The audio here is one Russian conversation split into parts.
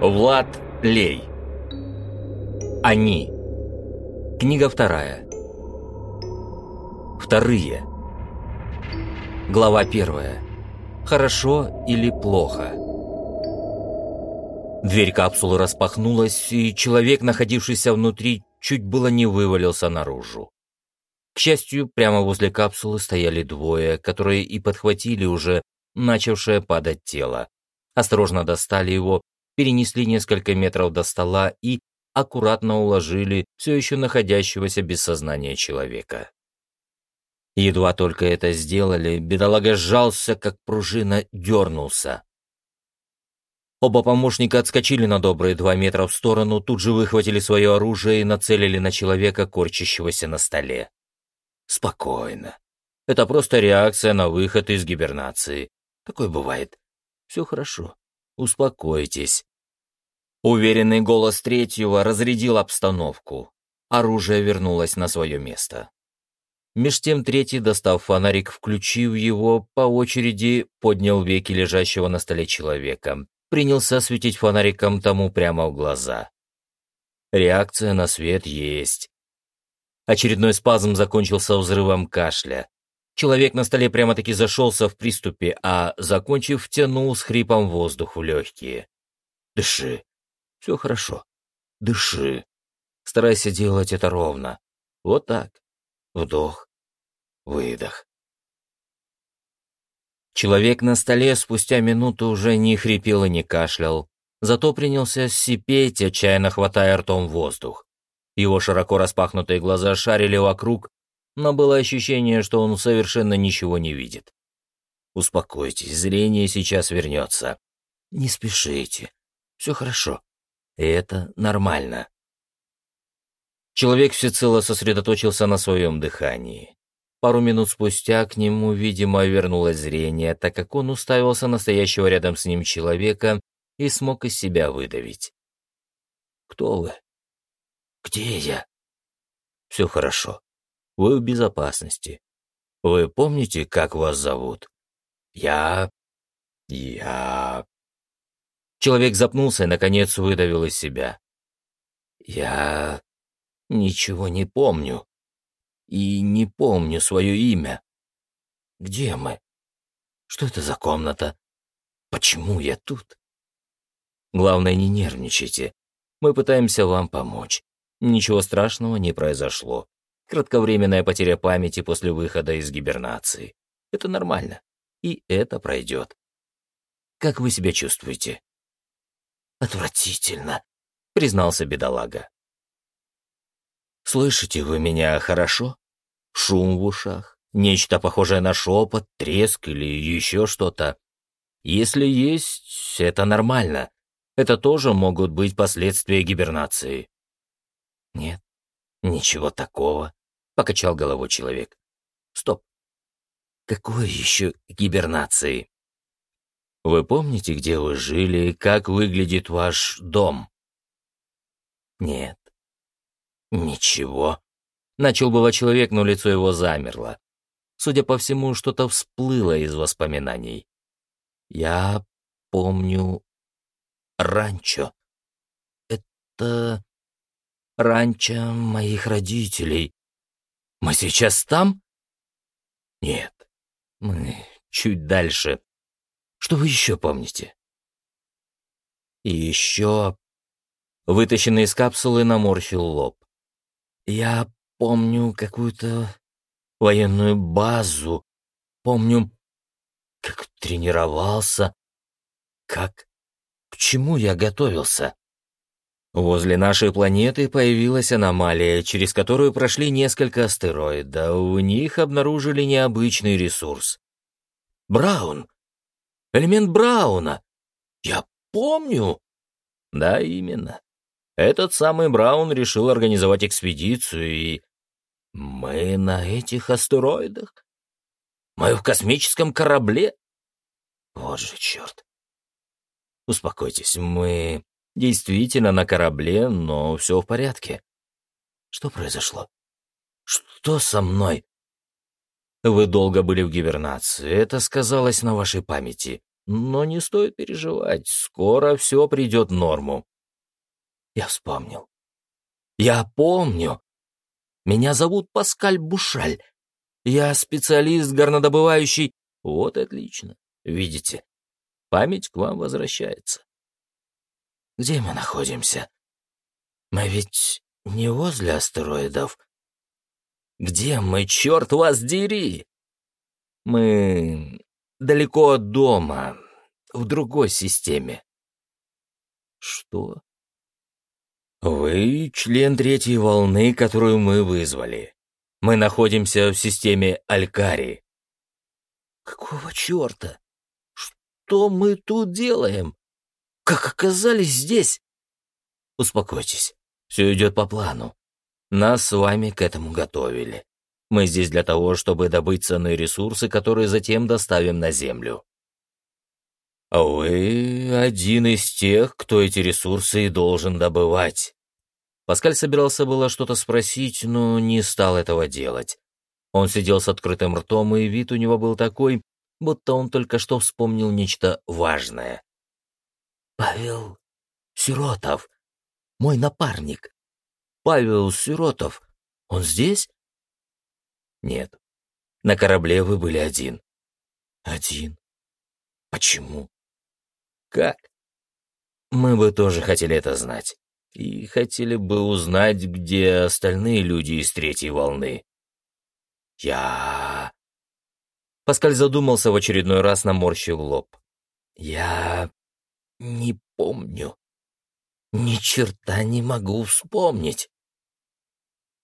Влад Лей. Они. Книга вторая. Вторые. Глава первая. Хорошо или плохо? Дверь капсулы распахнулась, и человек, находившийся внутри, чуть было не вывалился наружу. К счастью, прямо возле капсулы стояли двое, которые и подхватили уже начавшее падать тело. Осторожно достали его, перенесли несколько метров до стола и аккуратно уложили все еще находящегося без сознания человека. Едва только это сделали, бедолага сжался, как пружина, дернулся. Оба помощника отскочили на добрые два метра в сторону, тут же выхватили свое оружие и нацелили на человека, корчащегося на столе. Спокойно. Это просто реакция на выход из гибернации. Такое бывает. Все хорошо. Успокойтесь. Уверенный голос третьего разрядил обстановку. Оружие вернулось на свое место. Меж тем третий, достав фонарик, включив его, по очереди поднял веки лежащего на столе человека, принялся светить фонариком тому прямо в глаза. Реакция на свет есть. Очередной спазм закончился взрывом кашля. Человек на столе прямо-таки зашелся в приступе, а, закончив, втянул с хрипом воздух в легкие. «Дыши, все хорошо. Дыши. Старайся делать это ровно. Вот так. Вдох. Выдох. Человек на столе спустя минуту уже не хрипел и не кашлял, зато принялся сипеть, отчаянно хватая ртом воздух. Его широко распахнутые глаза шарили вокруг, но было ощущение, что он совершенно ничего не видит. «Успокойтесь, зрение сейчас вернется. Не спешите. Все хорошо. И это нормально. Человек всецело сосредоточился на своем дыхании. Пару минут спустя к нему, видимо, вернулось зрение, так как он уставился на стоящего рядом с ним человека и смог из себя выдавить. «Кто вы? Где я?» «Все хорошо. Вы в безопасности. Вы помните, как вас зовут?» «Я... я...» Человек запнулся и, наконец, выдавил из себя. «Я ничего не помню. И не помню свое имя. Где мы? Что это за комната? Почему я тут?» «Главное, не нервничайте. Мы пытаемся вам помочь. Ничего страшного не произошло. Кратковременная потеря памяти после выхода из гибернации. Это нормально. И это пройдет. Как вы себя чувствуете?» «Отвратительно», — признался бедолага. «Слышите вы меня хорошо? Шум в ушах, нечто похожее на шепот, треск или еще что-то. Если есть, это нормально. Это тоже могут быть последствия гибернации». «Нет, ничего такого», — покачал головой человек. «Стоп. Какой еще гибернации?» Вы помните, где вы жили, как выглядит ваш дом? Нет. Ничего. Начал было человек, но лицо его замерло. Судя по всему, что-то всплыло из воспоминаний. Я помню ранчо. Это ранчо моих родителей. Мы сейчас там? Нет, мы чуть дальше. Что вы еще помните? И еще... Вытащенный из капсулы наморщил лоб. Я помню какую-то военную базу. Помню, как тренировался, как... К чему я готовился? Возле нашей планеты появилась аномалия, через которую прошли несколько астероидов. У них обнаружили необычный ресурс. Браун, Элемент Брауна. Я помню. Да, именно. Этот самый Браун решил организовать экспедицию, и... Мы на этих астероидах? Мы в космическом корабле? Вот же черт. Успокойтесь, мы действительно на корабле, но все в порядке. Что произошло? Что со мной? Вы долго были в гибернации, это сказалось на вашей памяти. Но не стоит переживать, скоро все придет в норму. Я вспомнил. Я помню. Меня зовут Паскаль Бушаль. Я специалист горнодобывающий. Вот отлично. Видите, память к вам возвращается. Где мы находимся? Мы ведь не возле астероидов. Где мы, черт вас дери? Мы далеко от дома, в другой системе. Что? Вы член третьей волны, которую мы вызвали. Мы находимся в системе Алькари. Какого черта? Что мы тут делаем? Как оказались здесь? Успокойтесь, все идет по плану. Нас с вами к этому готовили. Мы здесь для того, чтобы добыть ценные ресурсы, которые затем доставим на Землю. А вы один из тех, кто эти ресурсы и должен добывать. Паскаль собирался было что-то спросить, но не стал этого делать. Он сидел с открытым ртом, и вид у него был такой, будто он только что вспомнил нечто важное. «Павел Сиротов, мой напарник. Павел Сиротов, он здесь?» «Нет. На корабле вы были один». «Один? Почему?» «Как?» «Мы бы тоже хотели это знать. И хотели бы узнать, где остальные люди из третьей волны». «Я...» Паскаль задумался в очередной раз, наморщив лоб. «Я... не помню. Ни черта не могу вспомнить».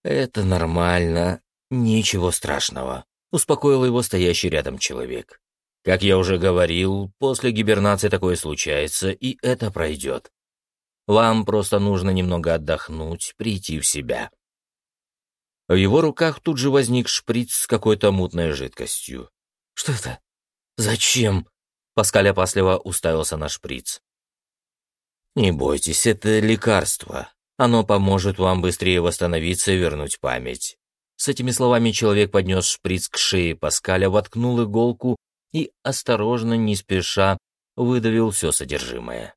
«Это нормально. Ничего страшного», — успокоил его стоящий рядом человек. «Как я уже говорил, после гибернации такое случается, и это пройдет. Вам просто нужно немного отдохнуть, прийти в себя». В его руках тут же возник шприц с какой-то мутной жидкостью. «Что это? Зачем?» Паскаль опасливо уставился на шприц. «Не бойтесь, это лекарство. Оно поможет вам быстрее восстановиться и вернуть память. С этими словами человек поднес шприц к шее Паскаля, воткнул иголку и, осторожно, не спеша, выдавил все содержимое.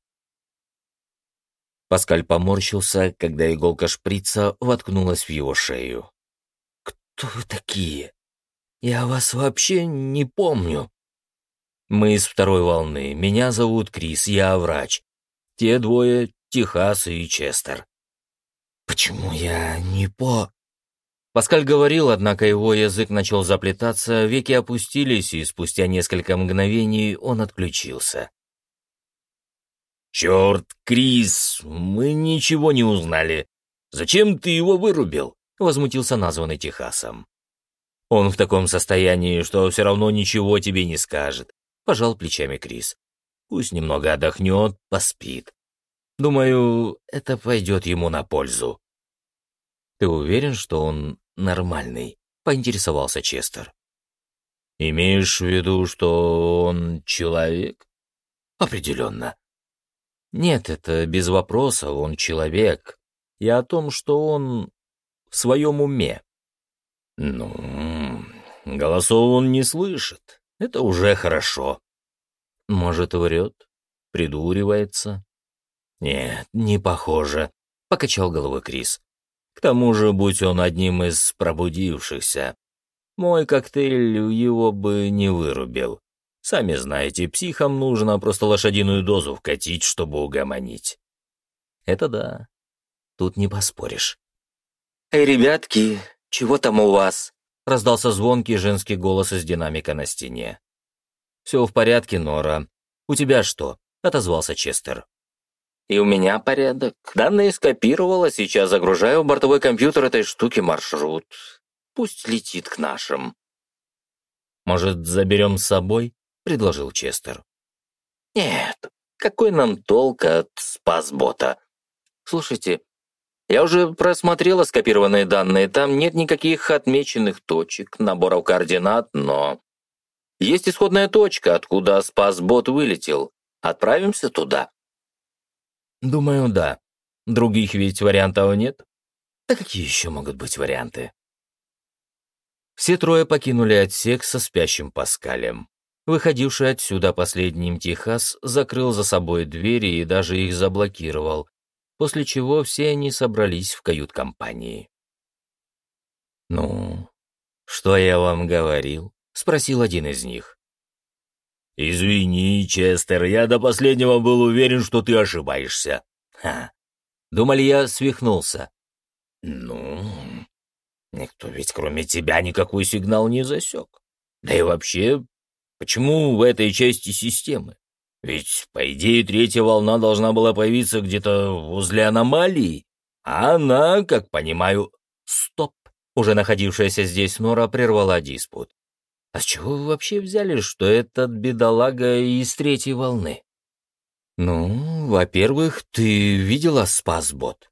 Паскаль поморщился, когда иголка шприца воткнулась в его шею. «Кто вы такие? Я вас вообще не помню». «Мы из второй волны. Меня зовут Крис, я врач. Те двое — Техас и Честер». «Почему я не по...» Паскаль говорил, однако его язык начал заплетаться, веки опустились, и спустя несколько мгновений он отключился. «Черт, Крис, мы ничего не узнали. Зачем ты его вырубил?» — возмутился названный Техасом. «Он в таком состоянии, что все равно ничего тебе не скажет», — пожал плечами Крис. «Пусть немного отдохнет, поспит. Думаю, это пойдет ему на пользу». «Ты уверен, что он нормальный?» — поинтересовался Честер. «Имеешь в виду, что он человек?» «Определенно». «Нет, это без вопроса, он человек. Я о том, что он в своем уме». «Ну, голосов он не слышит. Это уже хорошо». «Может, врет? Придуривается?» «Нет, не похоже», — покачал головой Крис. К тому же, будь он одним из пробудившихся, мой коктейль его бы не вырубил. Сами знаете, психам нужно просто лошадиную дозу вкатить, чтобы угомонить. Это да, тут не поспоришь. «Эй, ребятки, чего там у вас?» — раздался звонкий женский голос из динамика на стене. «Все в порядке, Нора. У тебя что?» — отозвался Честер. И у меня порядок. Данные скопировала, сейчас загружаю в бортовой компьютер этой штуки маршрут. Пусть летит к нашим. «Может, заберем с собой?» — предложил Честер. «Нет, какой нам толк от спасбота? Слушайте, я уже просмотрела скопированные данные, там нет никаких отмеченных точек, наборов координат, но... Есть исходная точка, откуда спасбот вылетел. Отправимся туда?» Думаю, да. Других ведь вариантов нет. Да какие еще могут быть варианты? Все трое покинули отсек со спящим Паскалем. Выходивший отсюда последним Техас закрыл за собой двери и даже их заблокировал, после чего все они собрались в кают-компании. «Ну, что я вам говорил?» — спросил один из них. «Извини, Честер, я до последнего был уверен, что ты ошибаешься». «Ха! Думали, я свихнулся». «Ну, никто ведь кроме тебя никакой сигнал не засек. Да и вообще, почему в этой части системы? Ведь, по идее, третья волна должна была появиться где-то возле аномалии, а она, как понимаю... Стоп! Уже находившаяся здесь Нора прервала диспут. А с чего вы вообще взяли, что этот бедолага из третьей волны? Ну, во-первых, ты видела спасбот?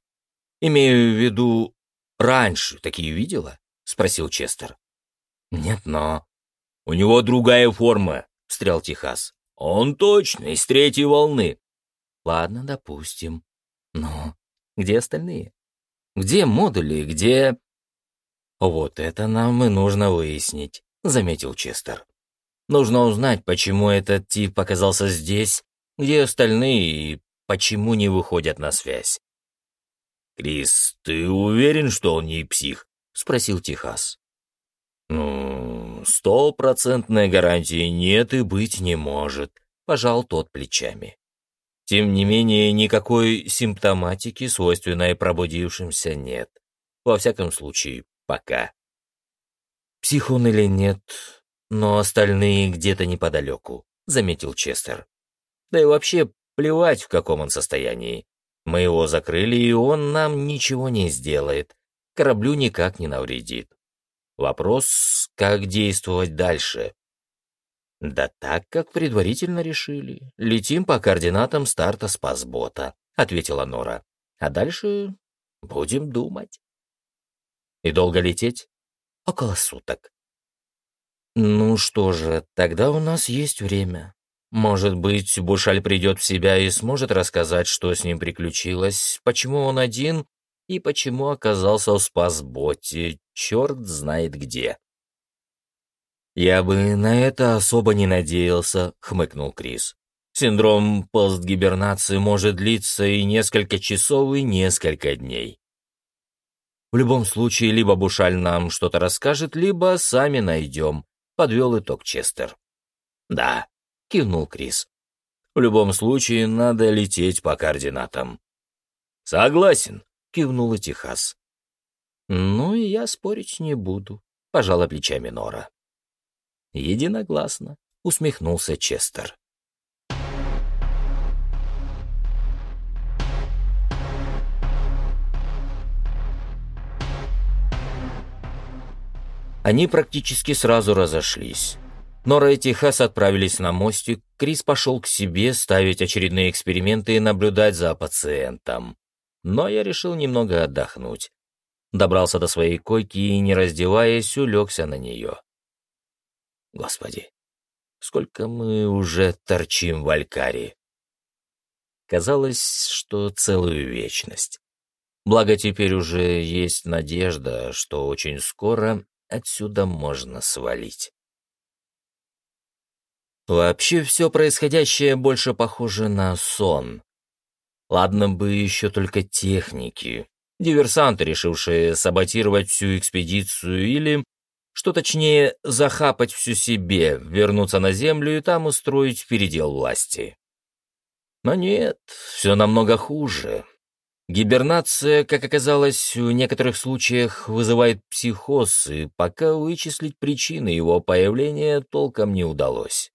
Имею в виду, раньше такие видела? Спросил Честер. Нет, но... У него другая форма, встрял Техас. Он точно из третьей волны. Ладно, допустим. Но где остальные? Где модули, где... Вот это нам и нужно выяснить. — заметил Честер. «Нужно узнать, почему этот тип оказался здесь, где остальные и почему не выходят на связь». «Крис, ты уверен, что он не псих?» — спросил Техас. «Ну, стопроцентной гарантии нет и быть не может», — пожал тот плечами. Тем не менее, никакой симптоматики, свойственной пробудившимся, нет. Во всяком случае, пока. «Псих он или нет, но остальные где-то неподалеку», — заметил Честер. «Да и вообще плевать, в каком он состоянии. Мы его закрыли, и он нам ничего не сделает. Кораблю никак не навредит. Вопрос, как действовать дальше?» «Да так, как предварительно решили. Летим по координатам старта спасбота», — ответила Нора. «А дальше будем думать». «И долго лететь?» около суток. Ну что же, тогда у нас есть время. Может быть, Бушаль придет в себя и сможет рассказать, что с ним приключилось, почему он один и почему оказался в спасботе, черт знает где. «Я бы на это особо не надеялся», — хмыкнул Крис. «Синдром постгибернации может длиться и несколько часов, и несколько дней. В любом случае, либо Бушаль нам что-то расскажет, либо сами найдем», — подвел итог Честер. «Да», — кивнул Крис. «В любом случае, надо лететь по координатам». «Согласен», — кивнул и Техас. «Ну и я спорить не буду», — пожала плечами Нора. «Единогласно», — усмехнулся Честер. Они практически сразу разошлись. Нора и Техас отправились на мостик, Крис пошел к себе ставить очередные эксперименты и наблюдать за пациентом. Но я решил немного отдохнуть. Добрался до своей койки и, не раздеваясь, улегся на нее. Господи, сколько мы уже торчим в Алькаре. Казалось, что целую вечность. Благо теперь уже есть надежда, что очень скоро отсюда можно свалить. Вообще все происходящее больше похоже на сон. Ладно бы еще только техники, диверсанты, решившие саботировать всю экспедицию или, что точнее, захапать всю себе, вернуться на Землю и там устроить передел власти. Но нет, все намного хуже. Гибернация, как оказалось, в некоторых случаях вызывает психоз, и пока вычислить причины его появления толком не удалось.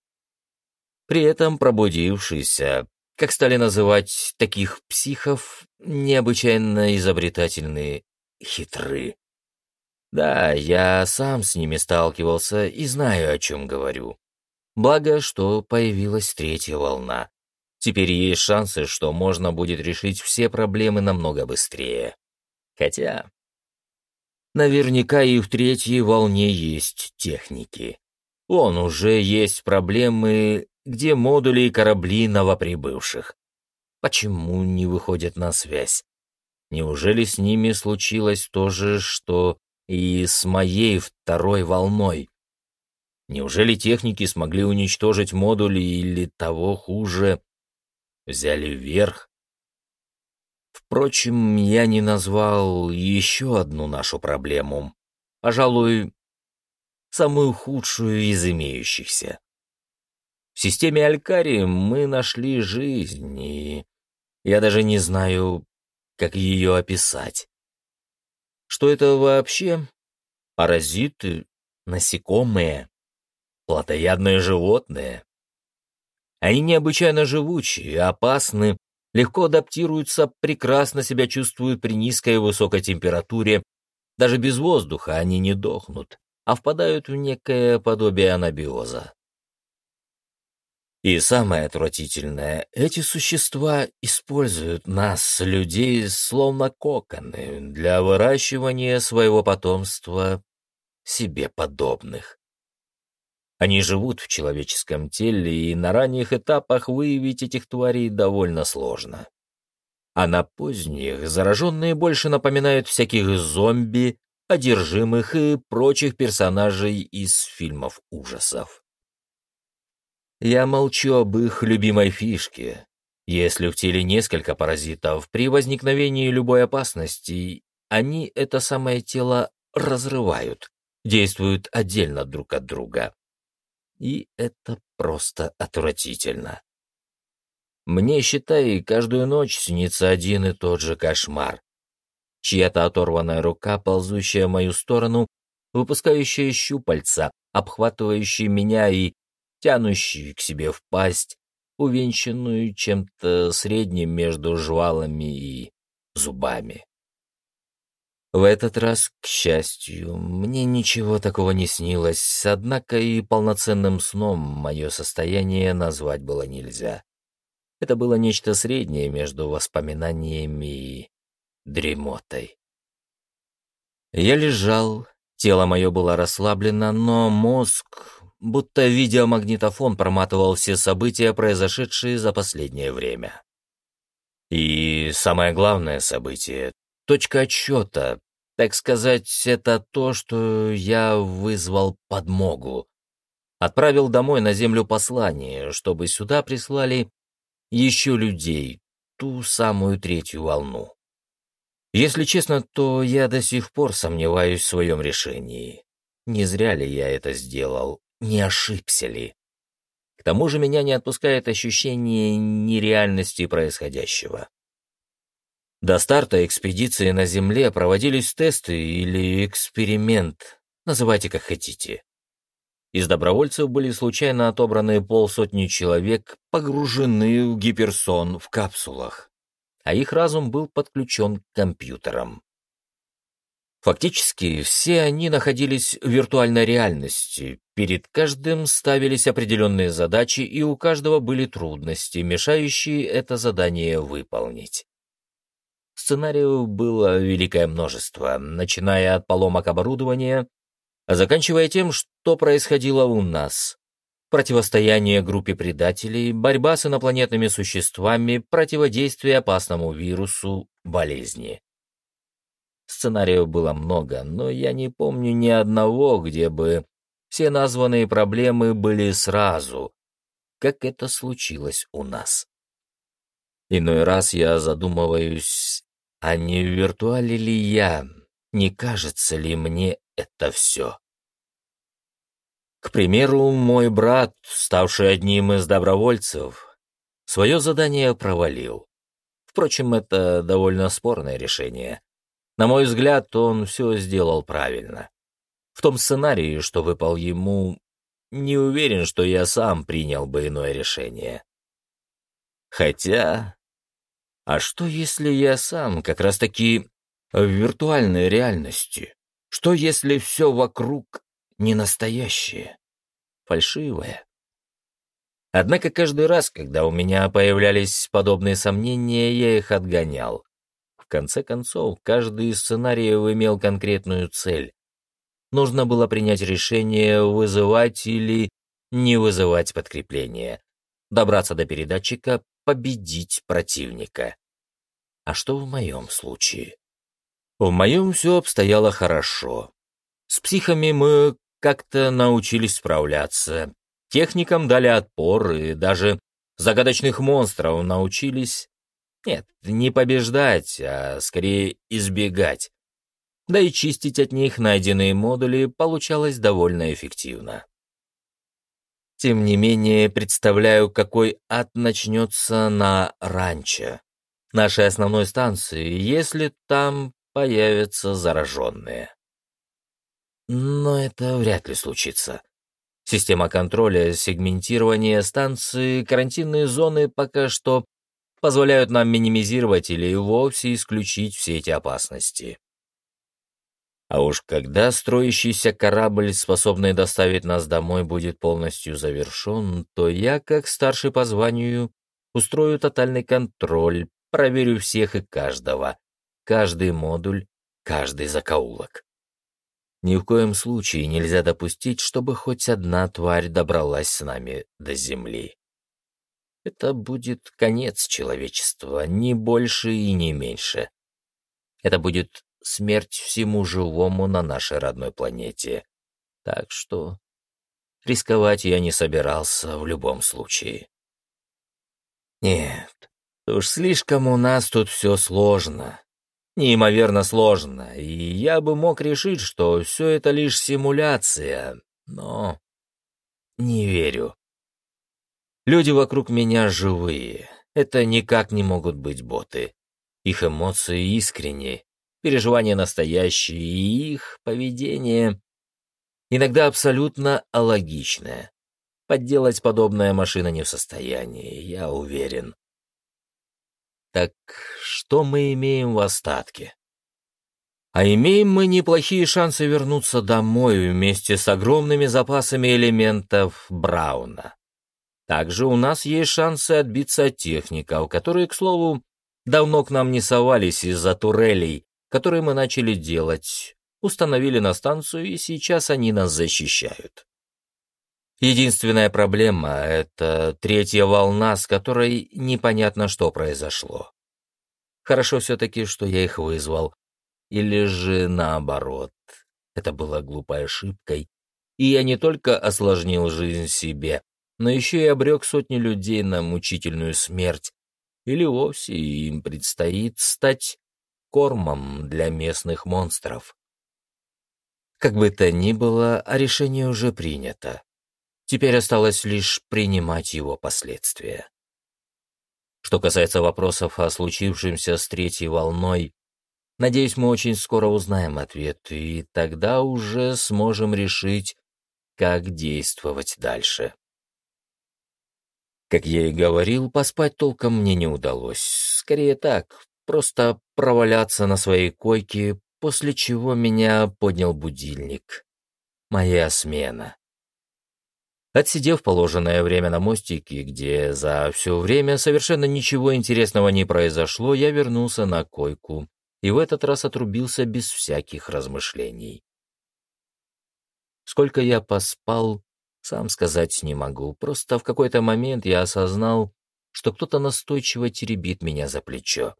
При этом пробудившиеся, как стали называть таких психов, необычайно изобретательные, хитры. Да, я сам с ними сталкивался и знаю, о чем говорю. Благо, что появилась третья волна, Теперь есть шансы, что можно будет решить все проблемы намного быстрее. Хотя... Наверняка и в третьей волне есть техники. Вон уже есть проблемы, где модули и корабли новоприбывших. Почему не выходят на связь? Неужели с ними случилось то же, что и с моей второй волной. Неужели техники смогли уничтожить модули или того хуже, взяли верх? Впрочем, я не назвал еще одну нашу проблему. Пожалуй, самую худшую из имеющихся. В системе Алькари мы нашли жизнь, и я даже не знаю, как ее описать. Что это вообще? Паразиты, насекомые, плотоядные животные. Они необычайно живучие, опасны, легко адаптируются, прекрасно себя чувствуют при низкой и высокой температуре. Даже без воздуха они не дохнут, а впадают в некое подобие анабиоза. И самое отвратительное, эти существа используют нас, людей, словно коконы, для выращивания своего потомства себе подобных. Они живут в человеческом теле, и на ранних этапах выявить этих тварей довольно сложно. А на поздних зараженные больше напоминают всяких зомби, одержимых и прочих персонажей из фильмов ужасов. Я молчу об их любимой фишке. Если в теле несколько паразитов, при возникновении любой опасности они это самое тело разрывают, действуют отдельно друг от друга. И это просто отвратительно. Мне, считай, каждую ночь снится один и тот же кошмар. Чья-то оторванная рука, ползущая в мою сторону, выпускающая щупальца, обхватывающая меня и тянущую к себе в пасть, увенчанную чем-то средним между жвалами и зубами. В этот раз, к счастью, мне ничего такого не снилось, однако и полноценным сном мое состояние назвать было нельзя. Это было нечто среднее между воспоминаниями и дремотой. Я лежал, тело мое было расслаблено, но мозг будто видеомагнитофон проматывал все события, произошедшие за последнее время. И самое главное событие — точка отсчета, так сказать, это то, что я вызвал подмогу. Отправил домой на землю послание, чтобы сюда прислали еще людей, ту самую третью волну. Если честно, то я до сих пор сомневаюсь в своем решении. Не зря ли я это сделал? Не ошибся ли. К тому же меня не отпускает ощущение нереальности происходящего. До старта экспедиции на Земле проводились тесты или эксперимент, называйте как хотите. Из добровольцев были случайно отобраны полсотни человек, погружены в гиперсон в капсулах, а их разум был подключен к компьютерам. Фактически, все они находились в виртуальной реальности, перед каждым ставились определенные задачи, и у каждого были трудности, мешающие это задание выполнить. Сценариев было великое множество, начиная от поломок оборудования, а заканчивая тем, что происходило у нас. Противостояние группе предателей, борьба с инопланетными существами, противодействие опасному вирусу, болезни. Сценариев было много, но я не помню ни одного, где бы все названные проблемы были сразу, как это случилось у нас. Иной раз я задумываюсь, а не в виртуале ли я, не кажется ли мне это все? К примеру, мой брат, ставший одним из добровольцев, свое задание провалил. Впрочем, это довольно спорное решение. На мой взгляд, он все сделал правильно. В том сценарии, что выпал ему, не уверен, что я сам принял бы иное решение. Хотя... А что, если я сам как раз-таки в виртуальной реальности? Что, если все вокруг не настоящее, фальшивое? Однако каждый раз, когда у меня появлялись подобные сомнения, я их отгонял. В конце концов, каждый из сценариев имел конкретную цель. Нужно было принять решение, вызывать или не вызывать подкрепление, добраться до передатчика, победить противника. А что в моем случае? В моем все обстояло хорошо. С психами мы как-то научились справляться. Техникам дали отпор и даже загадочных монстров научились... Нет, не побеждать, а скорее избегать. Да и чистить от них найденные модули получалось довольно эффективно. Тем не менее, представляю, какой ад начнется на ранчо, нашей основной станции, если там появятся зараженные. Но это вряд ли случится. Система контроля, сегментирования станции, карантинные зоны пока что позволяют нам минимизировать или вовсе исключить все эти опасности. А уж когда строящийся корабль, способный доставить нас домой, будет полностью завершен, то я, как старший по званию, устрою тотальный контроль, проверю всех и каждого, каждый модуль, каждый закоулок. Ни в коем случае нельзя допустить, чтобы хоть одна тварь добралась с нами до Земли. Это будет конец человечества, ни больше и не меньше. Это будет смерть всему живому на нашей родной планете. Так что рисковать я не собирался в любом случае. Нет, уж слишком у нас тут все сложно. Неимоверно сложно, и я бы мог решить, что все это лишь симуляция, но не верю. Люди вокруг меня живые, это никак не могут быть боты. Их эмоции искренние, переживания настоящие, и их поведение иногда абсолютно алогичное. Подделать подобная машина не в состоянии, я уверен. Так что мы имеем в остатке? А имеем мы неплохие шансы вернуться домой вместе с огромными запасами элементов Брауна. Также у нас есть шансы отбиться от техников, которые, к слову, давно к нам не совались из-за турелей, которые мы начали делать, установили на станцию, и сейчас они нас защищают. Единственная проблема — это третья волна, с которой непонятно, что произошло. Хорошо все-таки, что я их вызвал. Или же наоборот. Это была глупой ошибкой, и я не только осложнил жизнь себе, но еще и обрек сотни людей на мучительную смерть, или вовсе им предстоит стать кормом для местных монстров. Как бы то ни было, а решение уже принято. Теперь осталось лишь принимать его последствия. Что касается вопросов о случившемся с третьей волной, надеюсь, мы очень скоро узнаем ответ, и тогда уже сможем решить, как действовать дальше. Как я и говорил, поспать толком мне не удалось. Скорее так, просто проваляться на своей койке, после чего меня поднял будильник. Моя смена. Отсидев положенное время на мостике, где за все время совершенно ничего интересного не произошло, я вернулся на койку и в этот раз отрубился без всяких размышлений. Сколько я поспал, сам сказать не могу, просто в какой-то момент я осознал, что кто-то настойчиво теребит меня за плечо.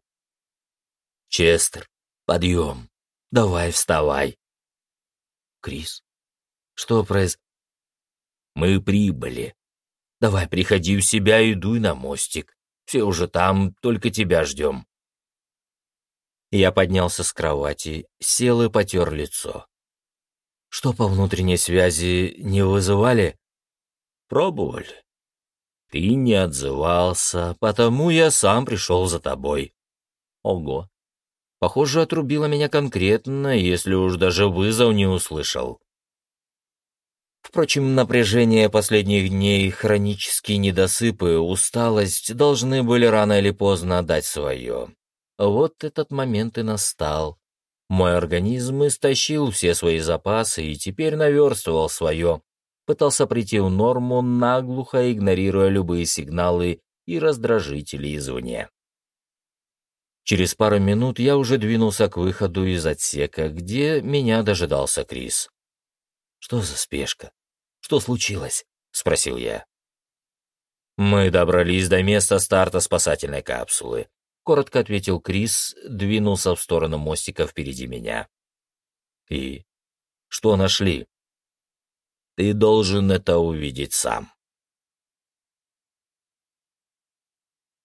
«Честер, подъем! Давай вставай!» «Крис, что произ...» «Мы прибыли. Давай приходи в себя и дуй на мостик. Все уже там, только тебя ждем». Я поднялся с кровати, сел и потер лицо. «Что по внутренней связи не вызывали?» «Пробовали. Ты не отзывался, потому я сам пришел за тобой». «Ого, Похоже, отрубила меня конкретно, если уж даже вызов не услышал. Впрочем, напряжение последних дней, хронические недосыпы, усталость должны были рано или поздно дать свое. Вот этот момент и настал. Мой организм истощил все свои запасы и теперь наверстывал свое, пытался прийти в норму, наглухо игнорируя любые сигналы и раздражители извне. Через пару минут я уже двинулся к выходу из отсека, где меня дожидался Крис. «Что за спешка? Что случилось?» — спросил я. «Мы добрались до места старта спасательной капсулы», — коротко ответил Крис, двинулся в сторону мостика впереди меня. «И? Что нашли? Ты должен это увидеть сам.